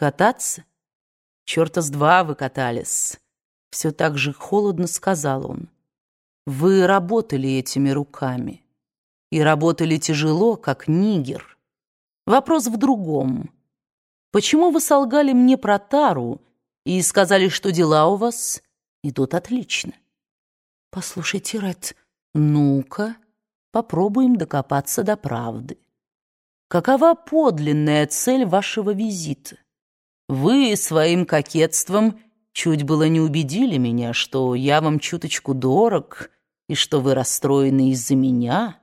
Кататься? Черта с два вы катались. Все так же холодно сказал он. Вы работали этими руками. И работали тяжело, как нигер. Вопрос в другом. Почему вы солгали мне про тару и сказали, что дела у вас идут отлично? Послушайте, Ред, ну-ка, попробуем докопаться до правды. Какова подлинная цель вашего визита? Вы своим кокетством чуть было не убедили меня, что я вам чуточку дорог и что вы расстроены из-за меня.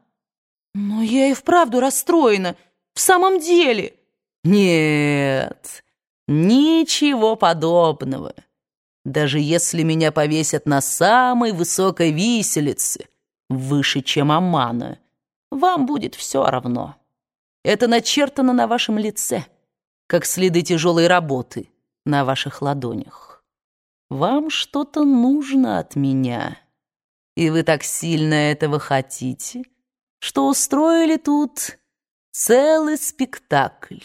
Но я и вправду расстроена, в самом деле. Нет, ничего подобного. Даже если меня повесят на самой высокой виселице, выше, чем Амана, вам будет все равно. Это начертано на вашем лице, как следы тяжелой работы на ваших ладонях. Вам что-то нужно от меня, и вы так сильно этого хотите, что устроили тут целый спектакль.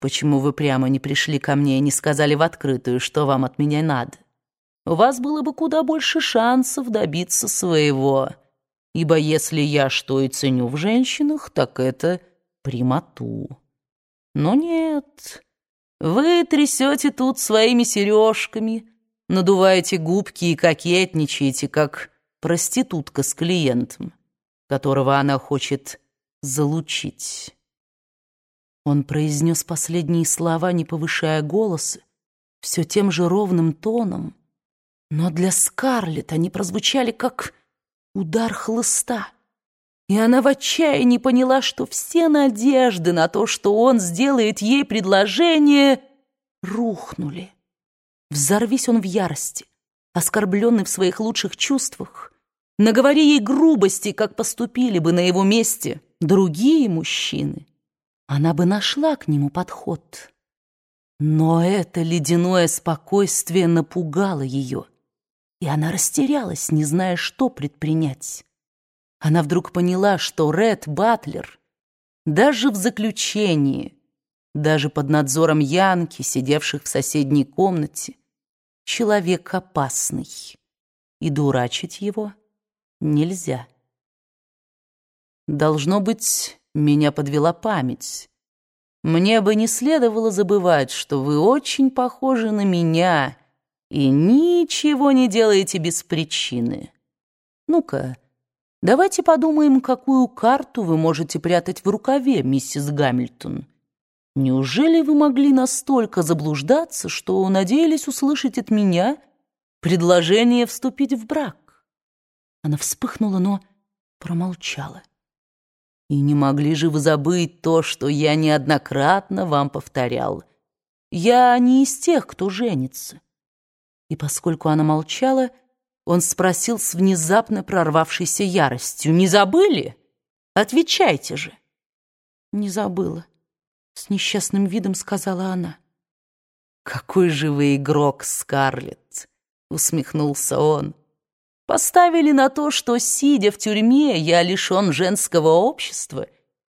Почему вы прямо не пришли ко мне и не сказали в открытую, что вам от меня надо? У вас было бы куда больше шансов добиться своего, ибо если я что и ценю в женщинах, так это — прямоту. Но нет, вы трясете тут своими сережками, надуваете губки и кокетничаете, как проститутка с клиентом, которого она хочет залучить. Он произнес последние слова, не повышая голоса, все тем же ровным тоном, но для Скарлетт они прозвучали как удар хлыста. И она в отчаянии поняла, что все надежды на то, что он сделает ей предложение, рухнули. Взорвись он в ярости, оскорбленный в своих лучших чувствах, наговори ей грубости, как поступили бы на его месте другие мужчины, она бы нашла к нему подход. Но это ледяное спокойствие напугало ее, и она растерялась, не зная, что предпринять. Она вдруг поняла, что Ред Батлер даже в заключении, даже под надзором Янки, сидевших в соседней комнате, человек опасный, и дурачить его нельзя. Должно быть, меня подвела память. Мне бы не следовало забывать, что вы очень похожи на меня и ничего не делаете без причины. Ну-ка, Давайте подумаем, какую карту вы можете прятать в рукаве, миссис Гамильтон. Неужели вы могли настолько заблуждаться, что надеялись услышать от меня предложение вступить в брак? Она вспыхнула, но промолчала. И не могли же вы забыть то, что я неоднократно вам повторял. Я не из тех, кто женится. И поскольку она молчала, он спросил с внезапно прорвавшейся яростью. «Не забыли? Отвечайте же!» «Не забыла», — с несчастным видом сказала она. «Какой же вы игрок, Скарлетт!» — усмехнулся он. «Поставили на то, что, сидя в тюрьме, я лишен женского общества,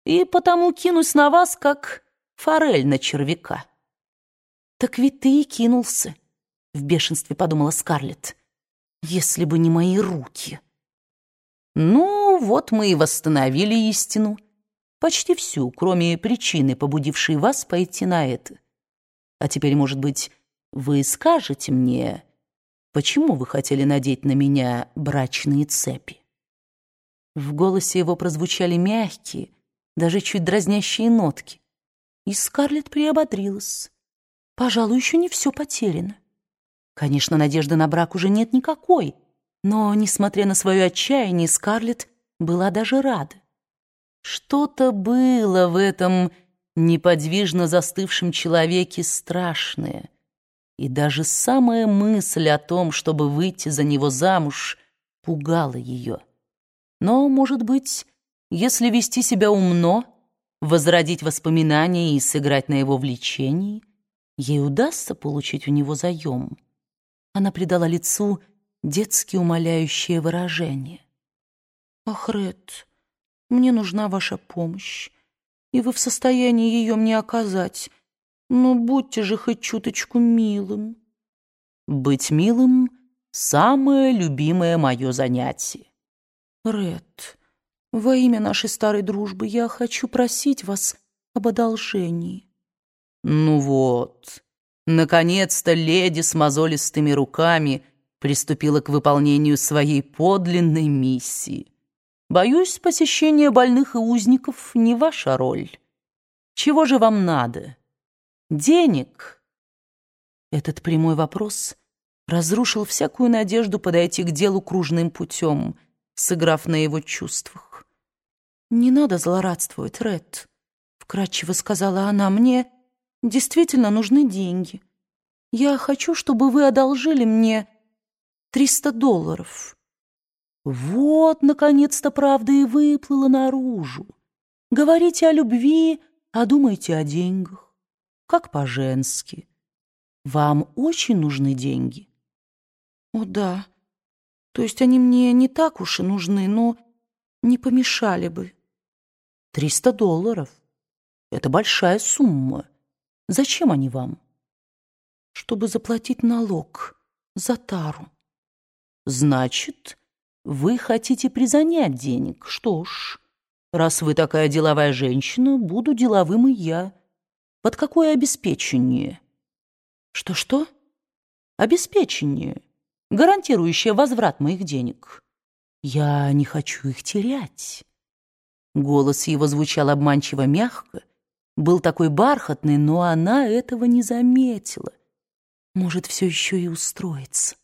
и потому кинусь на вас, как форель на червяка». «Так ведь ты и кинулся», — в бешенстве подумала Скарлетт если бы не мои руки. Ну, вот мы и восстановили истину. Почти всю, кроме причины, побудившей вас пойти на это. А теперь, может быть, вы скажете мне, почему вы хотели надеть на меня брачные цепи? В голосе его прозвучали мягкие, даже чуть дразнящие нотки. И Скарлетт приободрилась. Пожалуй, еще не все потеряно. Конечно, надежды на брак уже нет никакой, но, несмотря на свое отчаяние, Скарлетт была даже рада. Что-то было в этом неподвижно застывшем человеке страшное, и даже самая мысль о том, чтобы выйти за него замуж, пугала ее. Но, может быть, если вести себя умно, возродить воспоминания и сыграть на его влечении, ей удастся получить у него заем. Она придала лицу детски умоляющее выражение. «Ах, Ред, мне нужна ваша помощь, и вы в состоянии ее мне оказать. Ну, будьте же хоть чуточку милым. Быть милым — самое любимое мое занятие. Ред, во имя нашей старой дружбы я хочу просить вас об одолжении. Ну вот, наконец-то леди с мозолистыми руками приступила к выполнению своей подлинной миссии. Боюсь, посещение больных и узников не ваша роль. Чего же вам надо? Денег? Этот прямой вопрос разрушил всякую надежду подойти к делу кружным путем, сыграв на его чувствах. «Не надо злорадствовать, Ред», — вкратчиво сказала она. «Мне действительно нужны деньги. Я хочу, чтобы вы одолжили мне триста долларов». Вот, наконец-то, правда и выплыла наружу. Говорите о любви, а думайте о деньгах. Как по-женски. Вам очень нужны деньги? О, да. То есть они мне не так уж и нужны, но не помешали бы. Триста долларов. Это большая сумма. Зачем они вам? Чтобы заплатить налог за тару. Значит, вы хотите призанять денег. Что ж, раз вы такая деловая женщина, буду деловым и я. Под какое обеспечение? Что-что? Обеспечение, гарантирующее возврат моих денег. Я не хочу их терять. Голос его звучал обманчиво мягко, был такой бархатный, но она этого не заметила. Может, все еще и устроится.